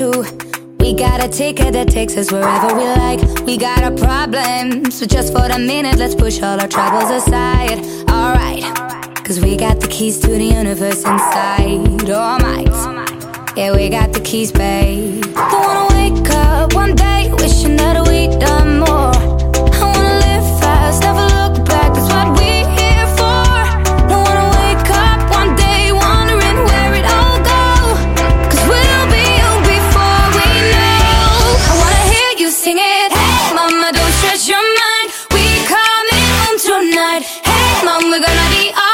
we? We got a ticket that takes us wherever we like. We got our problems, so just for the minute, let's push all our troubles aside. Alright, cause we got the keys to the universe inside. All might. Yeah, we got the keys, babe. Hey mom, we're gonna be alright